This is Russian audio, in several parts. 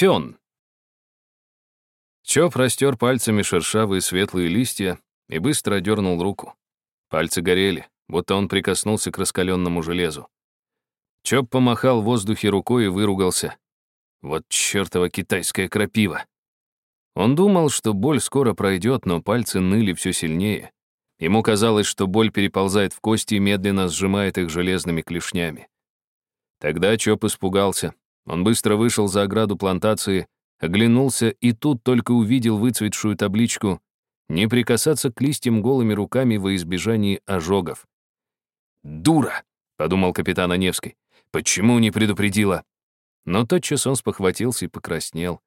Фен. Чоп растер пальцами шершавые светлые листья и быстро дернул руку. Пальцы горели, будто он прикоснулся к раскаленному железу. Чоп помахал в воздухе рукой и выругался. Вот чертова китайская крапива. Он думал, что боль скоро пройдет, но пальцы ныли все сильнее. Ему казалось, что боль переползает в кости и медленно сжимает их железными клешнями. Тогда Чоп испугался. Он быстро вышел за ограду плантации, оглянулся и тут только увидел выцветшую табличку «Не прикасаться к листьям голыми руками во избежании ожогов». «Дура!» — подумал капитан Оневский. «Почему не предупредила?» Но тотчас он спохватился и покраснел.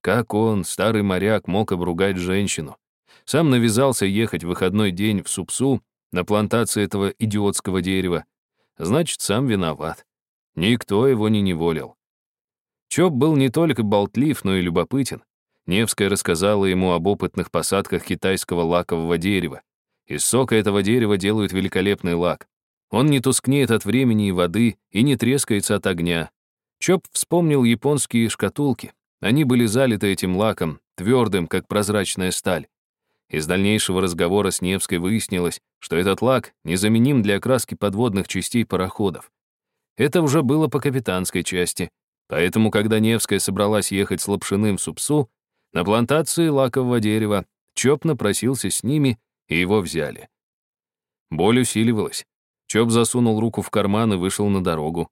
Как он, старый моряк, мог обругать женщину? Сам навязался ехать в выходной день в Супсу на плантации этого идиотского дерева. Значит, сам виноват. Никто его не неволил. Чоп был не только болтлив, но и любопытен. Невская рассказала ему об опытных посадках китайского лакового дерева. Из сока этого дерева делают великолепный лак. Он не тускнеет от времени и воды и не трескается от огня. Чоп вспомнил японские шкатулки. Они были залиты этим лаком, твердым, как прозрачная сталь. Из дальнейшего разговора с Невской выяснилось, что этот лак незаменим для окраски подводных частей пароходов. Это уже было по капитанской части, Поэтому, когда Невская собралась ехать с Лапшиным в Супсу, на плантации лакового дерева Чоп напросился с ними, и его взяли. Боль усиливалась. Чоп засунул руку в карман и вышел на дорогу.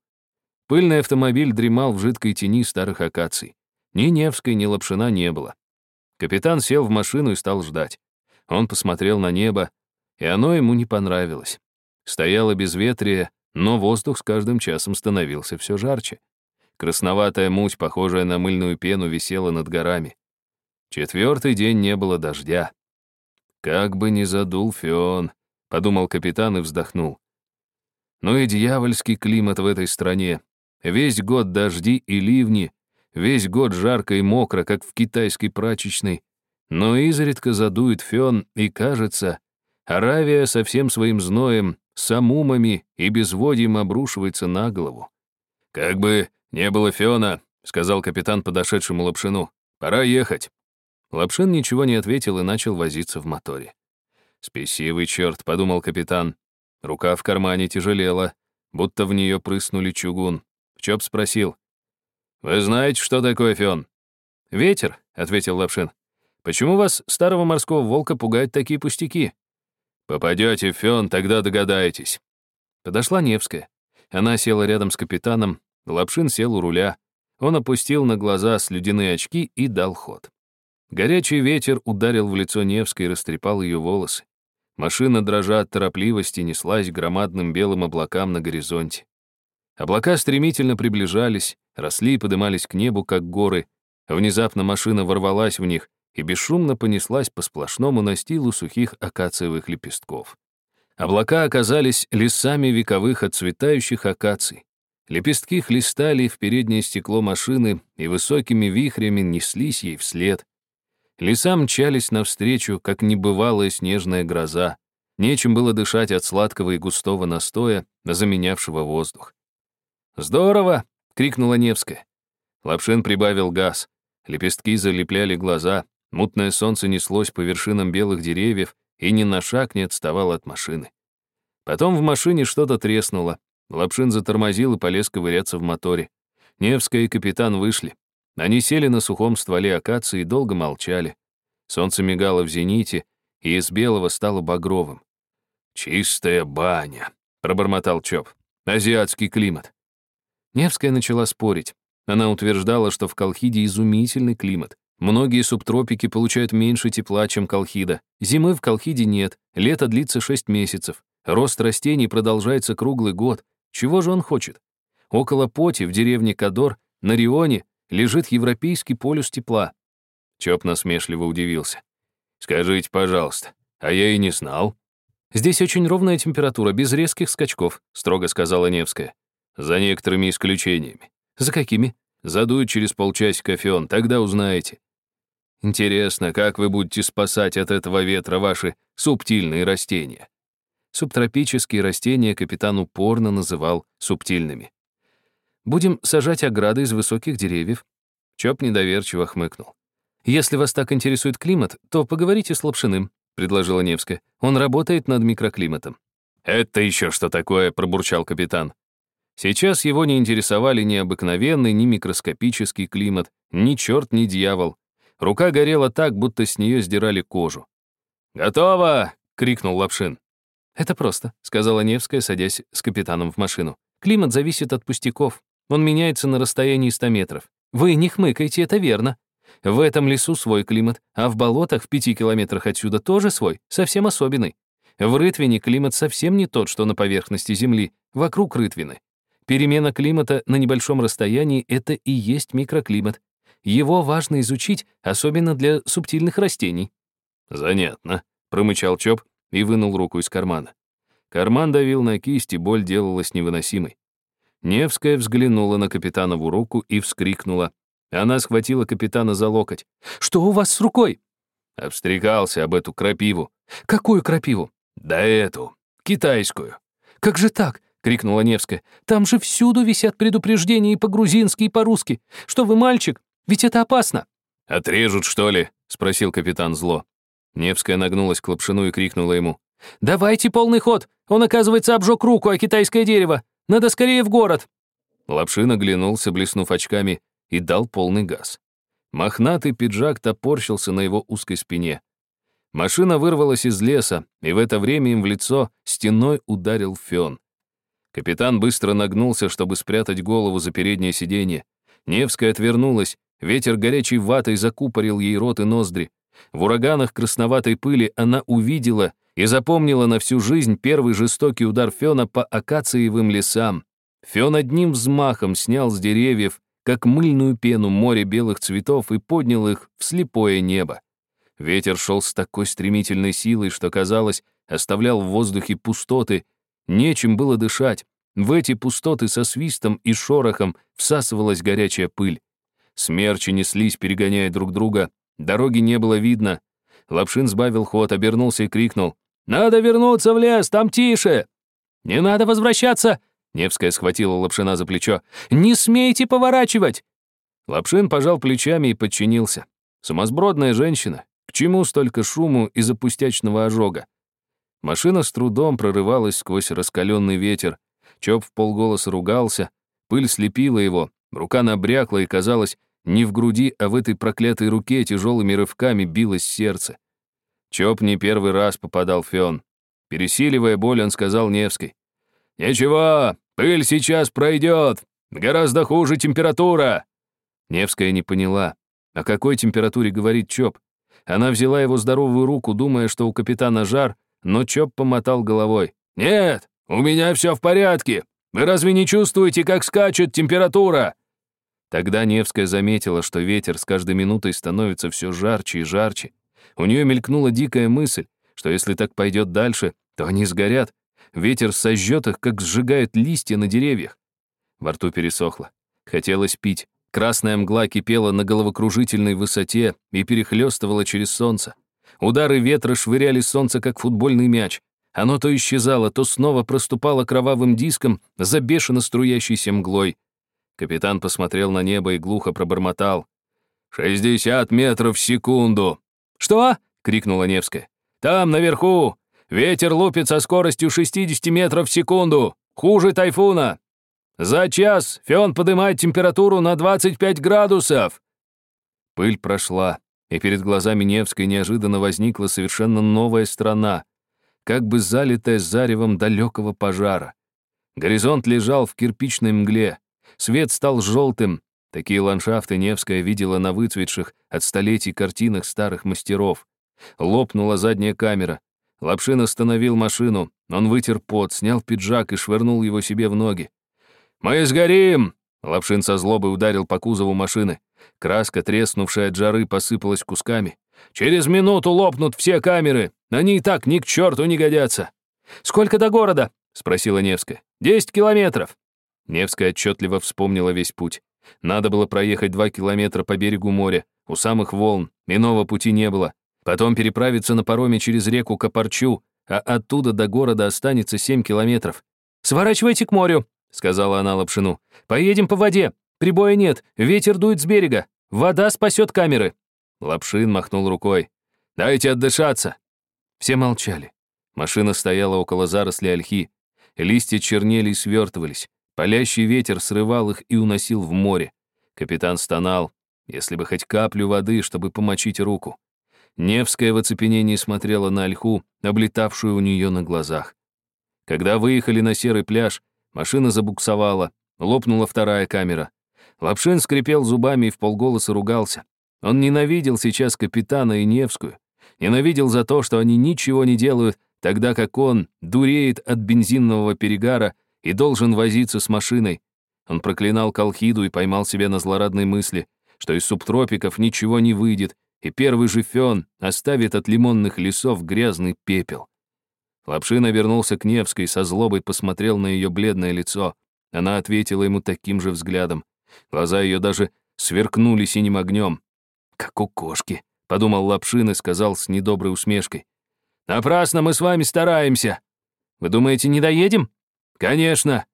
Пыльный автомобиль дремал в жидкой тени старых акаций. Ни Невской, ни Лапшина не было. Капитан сел в машину и стал ждать. Он посмотрел на небо, и оно ему не понравилось. Стояло безветрие, но воздух с каждым часом становился все жарче. Красноватая муть, похожая на мыльную пену, висела над горами. Четвертый день не было дождя. «Как бы ни задул Фион», — подумал капитан и вздохнул. «Ну и дьявольский климат в этой стране. Весь год дожди и ливни, весь год жарко и мокро, как в китайской прачечной. Но изредка задует Фион, и кажется, Аравия со всем своим зноем, самумами и безводьем обрушивается на голову. Как бы «Не было Фиона», — сказал капитан подошедшему Лапшину. «Пора ехать». Лапшин ничего не ответил и начал возиться в моторе. «Спесивый черт», — подумал капитан. Рука в кармане тяжелела, будто в нее прыснули чугун. Чоп спросил. «Вы знаете, что такое Фион?» «Ветер», — ответил Лапшин. «Почему вас, старого морского волка, пугают такие пустяки?» «Попадете в Фион, тогда догадаетесь». Подошла Невская. Она села рядом с капитаном, Лапшин сел у руля. Он опустил на глаза слюдяные очки и дал ход. Горячий ветер ударил в лицо Невской и растрепал ее волосы. Машина, дрожа от торопливости, неслась громадным белым облакам на горизонте. Облака стремительно приближались, росли и подымались к небу, как горы. Внезапно машина ворвалась в них и бесшумно понеслась по сплошному настилу сухих акациевых лепестков. Облака оказались лесами вековых отцветающих акаций. Лепестки хлестали в переднее стекло машины и высокими вихрями неслись ей вслед. Леса мчались навстречу, как небывалая снежная гроза. Нечем было дышать от сладкого и густого настоя, заменявшего воздух. «Здорово!» — крикнула Невская. Лапшин прибавил газ. Лепестки залепляли глаза, мутное солнце неслось по вершинам белых деревьев и ни на шаг не отставало от машины. Потом в машине что-то треснуло, Лапшин затормозил и полез ковыряться в моторе. Невская и капитан вышли. Они сели на сухом стволе акации и долго молчали. Солнце мигало в зените, и из белого стало багровым. «Чистая баня», — пробормотал Чоп. «Азиатский климат». Невская начала спорить. Она утверждала, что в Колхиде изумительный климат. Многие субтропики получают меньше тепла, чем Колхида. Зимы в Колхиде нет, лето длится 6 месяцев. Рост растений продолжается круглый год, чего же он хочет? Около Поти, в деревне Кадор, на Рионе, лежит европейский полюс тепла. Чоп насмешливо удивился. «Скажите, пожалуйста, а я и не знал». «Здесь очень ровная температура, без резких скачков», — строго сказала Невская. «За некоторыми исключениями». «За какими?» «Задует через полчасика фион, тогда узнаете». «Интересно, как вы будете спасать от этого ветра ваши субтильные растения?» Субтропические растения капитан упорно называл субтильными. «Будем сажать ограды из высоких деревьев». Чоп недоверчиво хмыкнул. «Если вас так интересует климат, то поговорите с Лапшиным», — предложила Невская. «Он работает над микроклиматом». «Это еще что такое?» — пробурчал капитан. Сейчас его не интересовали ни обыкновенный, ни микроскопический климат, ни черт, ни дьявол. Рука горела так, будто с нее сдирали кожу. «Готово!» — крикнул Лапшин. «Это просто», — сказала Невская, садясь с капитаном в машину. «Климат зависит от пустяков. Он меняется на расстоянии 100 метров. Вы не хмыкайте, это верно. В этом лесу свой климат, а в болотах в пяти километрах отсюда тоже свой, совсем особенный. В Рытвине климат совсем не тот, что на поверхности Земли, вокруг Рытвины. Перемена климата на небольшом расстоянии — это и есть микроклимат. Его важно изучить, особенно для субтильных растений. «Занятно», — промычал Чоп и вынул руку из кармана. Карман давил на кисть, и боль делалась невыносимой. Невская взглянула на капитанову руку и вскрикнула. Она схватила капитана за локоть. «Что у вас с рукой?» Обстрекался об эту крапиву. «Какую крапиву?» «Да эту, китайскую». «Как же так?» — крикнула Невская. «Там же всюду висят предупреждения и по-грузински, и по-русски. Что вы, мальчик? Ведь это опасно!» «Отрежут, что ли?» — спросил капитан зло. Невская нагнулась к Лапшину и крикнула ему. «Давайте полный ход! Он, оказывается, обжег руку о китайское дерево! Надо скорее в город!» Лапшин оглянулся, блеснув очками, и дал полный газ. Мохнатый пиджак топорщился на его узкой спине. Машина вырвалась из леса, и в это время им в лицо стеной ударил фен. Капитан быстро нагнулся, чтобы спрятать голову за переднее сиденье. Невская отвернулась, ветер горячей ватой закупорил ей рот и ноздри. В ураганах красноватой пыли она увидела и запомнила на всю жизнь первый жестокий удар Фена по акациевым лесам. Фен одним взмахом снял с деревьев, как мыльную пену, море белых цветов и поднял их в слепое небо. Ветер шел с такой стремительной силой, что, казалось, оставлял в воздухе пустоты, Нечем было дышать. В эти пустоты со свистом и шорохом всасывалась горячая пыль. Смерчи неслись, перегоняя друг друга. Дороги не было видно. Лапшин сбавил ход, обернулся и крикнул. «Надо вернуться в лес, там тише!» «Не надо возвращаться!» Невская схватила Лапшина за плечо. «Не смейте поворачивать!» Лапшин пожал плечами и подчинился. Сумасбродная женщина. К чему столько шуму из-за пустячного ожога? Машина с трудом прорывалась сквозь раскаленный ветер. Чоп в полголоса ругался, пыль слепила его, рука набрякла и, казалось, не в груди, а в этой проклятой руке тяжелыми рывками билось сердце. Чоп не первый раз попадал фен. Пересиливая боль, он сказал Невской. «Ничего, пыль сейчас пройдет. Гораздо хуже температура». Невская не поняла, о какой температуре говорит Чоп. Она взяла его здоровую руку, думая, что у капитана жар, но Чоп помотал головой. «Нет, у меня все в порядке. Вы разве не чувствуете, как скачет температура?» Тогда Невская заметила, что ветер с каждой минутой становится все жарче и жарче. У нее мелькнула дикая мысль, что если так пойдет дальше, то они сгорят. Ветер сожжет их, как сжигают листья на деревьях. Во рту пересохло. Хотелось пить. Красная мгла кипела на головокружительной высоте и перехлестывала через солнце. Удары ветра швыряли солнце, как футбольный мяч. Оно то исчезало, то снова проступало кровавым диском за бешено струящейся мглой. Капитан посмотрел на небо и глухо пробормотал. «Шестьдесят метров в секунду!» «Что?» — крикнула Невская. «Там, наверху! Ветер лупит со скоростью 60 метров в секунду! Хуже тайфуна! За час Фион поднимает температуру на 25 градусов!» Пыль прошла и перед глазами Невской неожиданно возникла совершенно новая страна, как бы залитая заревом далекого пожара. Горизонт лежал в кирпичной мгле, свет стал желтым, такие ландшафты Невская видела на выцветших от столетий картинах старых мастеров. Лопнула задняя камера. Лапшин остановил машину, он вытер пот, снял пиджак и швырнул его себе в ноги. «Мы сгорим!» Лапшин со злобой ударил по кузову машины. Краска, треснувшая от жары, посыпалась кусками. «Через минуту лопнут все камеры! Они и так ни к черту не годятся!» «Сколько до города?» — спросила Невская. «Десять километров!» Невская отчетливо вспомнила весь путь. Надо было проехать два километра по берегу моря, у самых волн, иного пути не было. Потом переправиться на пароме через реку Копарчу, а оттуда до города останется семь километров. «Сворачивайте к морю», — сказала она Лапшину. «Поедем по воде. Прибоя нет, ветер дует с берега. Вода спасет камеры!» Лапшин махнул рукой. «Дайте отдышаться!» Все молчали. Машина стояла около заросли ольхи. Листья чернели и свертывались. Палящий ветер срывал их и уносил в море. Капитан стонал, если бы хоть каплю воды, чтобы помочить руку. Невская в оцепенении смотрела на ольху, облетавшую у нее на глазах. Когда выехали на серый пляж, машина забуксовала, лопнула вторая камера. Лапшин скрипел зубами и в полголоса ругался. Он ненавидел сейчас капитана и Невскую. Ненавидел за то, что они ничего не делают, тогда как он дуреет от бензинового перегара и должен возиться с машиной. Он проклинал Колхиду и поймал себя на злорадной мысли, что из субтропиков ничего не выйдет, и первый же фен оставит от лимонных лесов грязный пепел. Лапшин обернулся к Невской, со злобой посмотрел на ее бледное лицо. Она ответила ему таким же взглядом. Глаза ее даже сверкнули синим огнем. «Как у кошки», — подумал Лапшин и сказал с недоброй усмешкой. «Напрасно мы с вами стараемся. Вы думаете, не доедем?» «Конечно».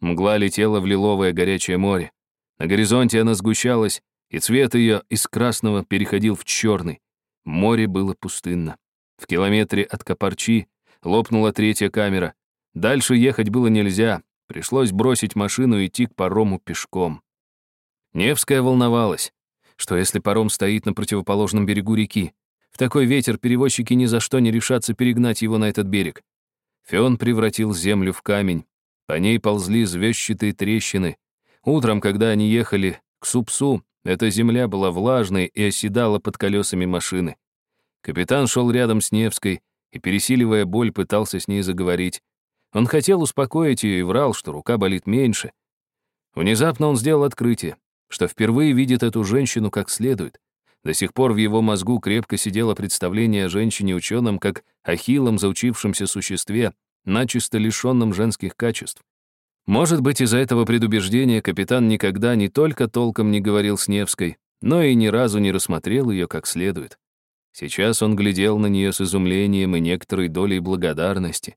Мгла летела в лиловое горячее море. На горизонте она сгущалась, и цвет ее из красного переходил в черный. Море было пустынно. В километре от Копарчи лопнула третья камера. Дальше ехать было нельзя, пришлось бросить машину и идти к парому пешком. Невская волновалась, что если паром стоит на противоположном берегу реки, в такой ветер перевозчики ни за что не решатся перегнать его на этот берег. Фион превратил землю в камень, по ней ползли звездчатые трещины. Утром, когда они ехали к Супсу, эта земля была влажной и оседала под колесами машины. Капитан шел рядом с Невской и, пересиливая боль, пытался с ней заговорить. Он хотел успокоить ее и врал, что рука болит меньше. Внезапно он сделал открытие, что впервые видит эту женщину как следует. До сих пор в его мозгу крепко сидело представление о женщине-ученом как ахиллом заучившемся существе, начисто лишенном женских качеств. Может быть, из-за этого предубеждения капитан никогда не только толком не говорил с Невской, но и ни разу не рассмотрел ее как следует. Сейчас он глядел на нее с изумлением и некоторой долей благодарности.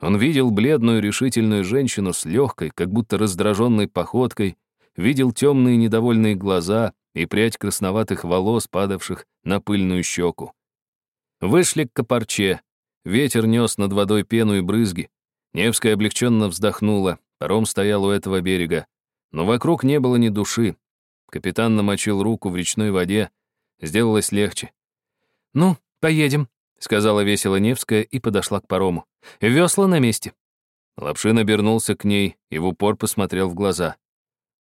Он видел бледную решительную женщину с легкой, как будто раздраженной походкой, видел темные недовольные глаза и прядь красноватых волос, падавших на пыльную щеку. Вышли к Копарче. Ветер нес над водой пену и брызги. Невская облегченно вздохнула, Паром стоял у этого берега, но вокруг не было ни души. Капитан намочил руку в речной воде. Сделалось легче. «Ну, поедем», — сказала весело Невская и подошла к парому. «Весла на месте». Лапшин обернулся к ней и в упор посмотрел в глаза.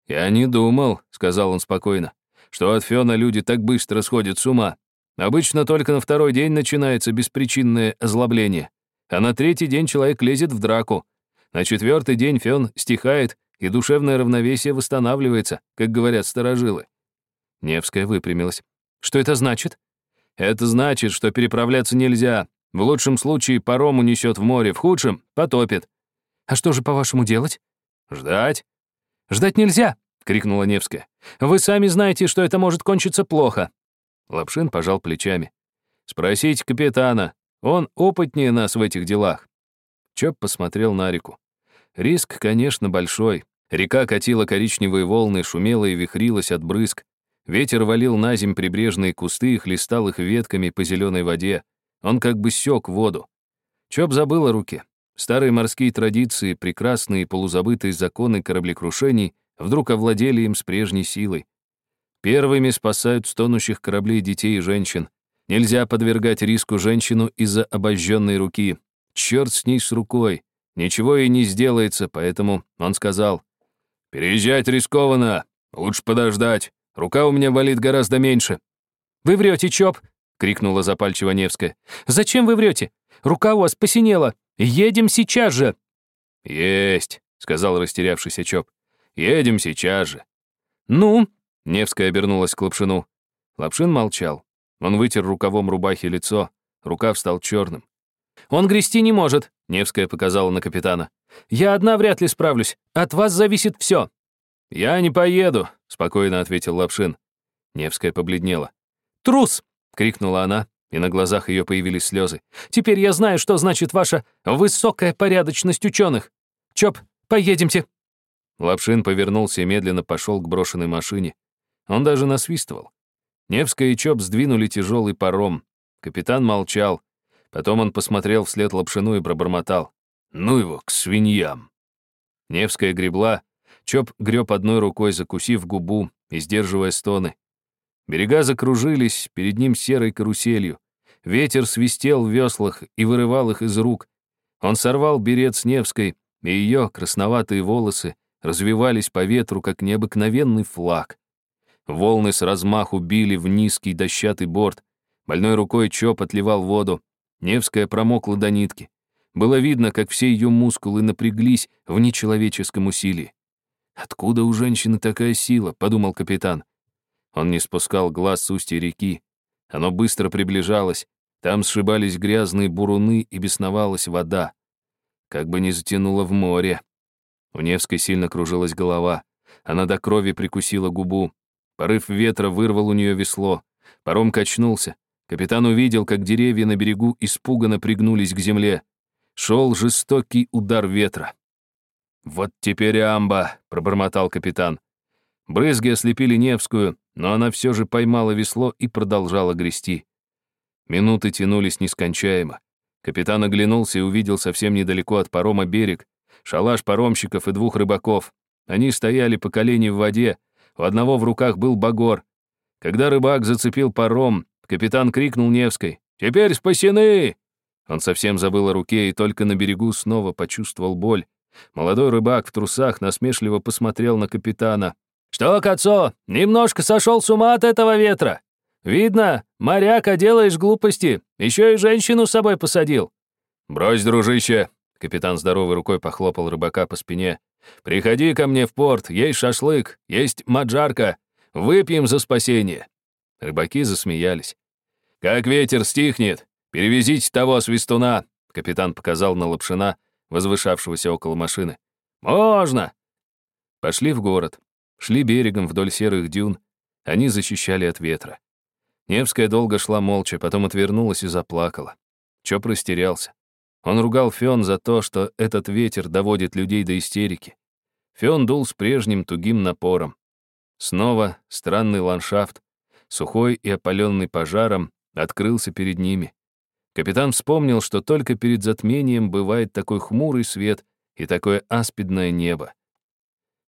«Я не думал», — сказал он спокойно, «что от Фёна люди так быстро сходят с ума. Обычно только на второй день начинается беспричинное озлобление, а на третий день человек лезет в драку. На четвертый день фен стихает, и душевное равновесие восстанавливается, как говорят старожилы. Невская выпрямилась. Что это значит? Это значит, что переправляться нельзя. В лучшем случае паром унесет в море, в худшем — потопит. А что же, по-вашему, делать? Ждать. Ждать нельзя, — крикнула Невская. Вы сами знаете, что это может кончиться плохо. Лапшин пожал плечами. Спросите капитана. Он опытнее нас в этих делах. Чоп посмотрел на реку. Риск, конечно, большой. Река катила коричневые волны, шумела и вихрилась от брызг. Ветер валил на земь прибрежные кусты и хлестал их ветками по зеленой воде. Он как бы сёк воду. Чоп забыл о руке. Старые морские традиции, прекрасные полузабытые законы кораблекрушений вдруг овладели им с прежней силой. Первыми спасают стонущих кораблей детей и женщин. Нельзя подвергать риску женщину из-за обожженной руки. Черт с ней с рукой. Ничего ей не сделается, поэтому он сказал, «Переезжать рискованно, лучше подождать. Рука у меня болит гораздо меньше». «Вы врете, Чоп!» — крикнула запальчиво Невская. «Зачем вы врете? Рука у вас посинела. Едем сейчас же!» «Есть!» — сказал растерявшийся Чоп. «Едем сейчас же!» «Ну?» — Невская обернулась к Лапшину. Лапшин молчал. Он вытер рукавом рубахи лицо. Рукав стал черным. «Он грести не может», — Невская показала на капитана. «Я одна вряд ли справлюсь. От вас зависит все». «Я не поеду», — спокойно ответил Лапшин. Невская побледнела. «Трус!» — крикнула она, и на глазах ее появились слезы. «Теперь я знаю, что значит ваша высокая порядочность ученых. Чоп, поедемте!» Лапшин повернулся и медленно пошел к брошенной машине. Он даже насвистывал. Невская и Чоп сдвинули тяжелый паром. Капитан молчал. Потом он посмотрел вслед Лапшину и пробормотал. «Ну его, к свиньям!» Невская гребла, Чоп греб одной рукой, закусив губу и сдерживая стоны. Берега закружились перед ним серой каруселью. Ветер свистел в веслах и вырывал их из рук. Он сорвал берет с Невской, и ее красноватые волосы развивались по ветру, как необыкновенный флаг. Волны с размаху били в низкий дощатый борт. Больной рукой Чоп отливал воду. Невская промокла до нитки. Было видно, как все ее мускулы напряглись в нечеловеческом усилии. «Откуда у женщины такая сила?» — подумал капитан. Он не спускал глаз с устья реки. Оно быстро приближалось. Там сшибались грязные буруны и бесновалась вода. Как бы не затянуло в море. У Невской сильно кружилась голова. Она до крови прикусила губу. Порыв ветра вырвал у нее весло. Паром качнулся. Капитан увидел, как деревья на берегу испуганно пригнулись к земле. Шел жестокий удар ветра. «Вот теперь амба», — пробормотал капитан. Брызги ослепили Невскую, но она все же поймала весло и продолжала грести. Минуты тянулись нескончаемо. Капитан оглянулся и увидел совсем недалеко от парома берег, шалаш паромщиков и двух рыбаков. Они стояли по колени в воде, у одного в руках был багор. Когда рыбак зацепил паром, капитан крикнул Невской «Теперь спасены!» Он совсем забыл о руке и только на берегу снова почувствовал боль. Молодой рыбак в трусах насмешливо посмотрел на капитана. «Что, Кацо, немножко сошел с ума от этого ветра? Видно, моряка делаешь глупости, еще и женщину с собой посадил». «Брось, дружище!» — капитан здоровой рукой похлопал рыбака по спине. «Приходи ко мне в порт, есть шашлык, есть маджарка. Выпьем за спасение». Рыбаки засмеялись. «Как ветер стихнет, перевезите того свистуна», — капитан показал на лапшина, возвышавшегося около машины. «Можно!» Пошли в город. Шли берегом вдоль серых дюн. Они защищали от ветра. Невская долго шла молча, потом отвернулась и заплакала. Чоп растерялся. Он ругал Фён за то, что этот ветер доводит людей до истерики. Фён дул с прежним тугим напором. Снова странный ландшафт, сухой и опаленный пожаром, открылся перед ними. Капитан вспомнил, что только перед затмением бывает такой хмурый свет и такое аспидное небо.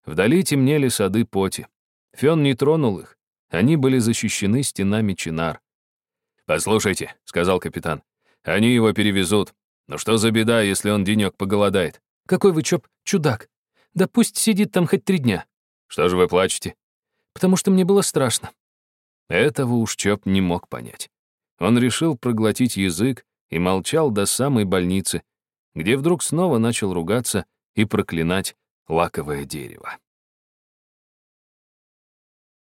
Вдали темнели сады поти. Фен не тронул их. Они были защищены стенами чинар. «Послушайте», — сказал капитан, — «они его перевезут. Но что за беда, если он денек поголодает?» «Какой вы, Чоп, чудак! Да пусть сидит там хоть три дня». «Что же вы плачете?» «Потому что мне было страшно». Этого уж Чоп не мог понять. Он решил проглотить язык и молчал до самой больницы, где вдруг снова начал ругаться и проклинать лаковое дерево.